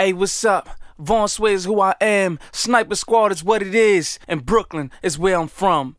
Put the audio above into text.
Hey, what's up? Vaughn Sway is who I am. Sniper Squad is what it is. And Brooklyn is where I'm from.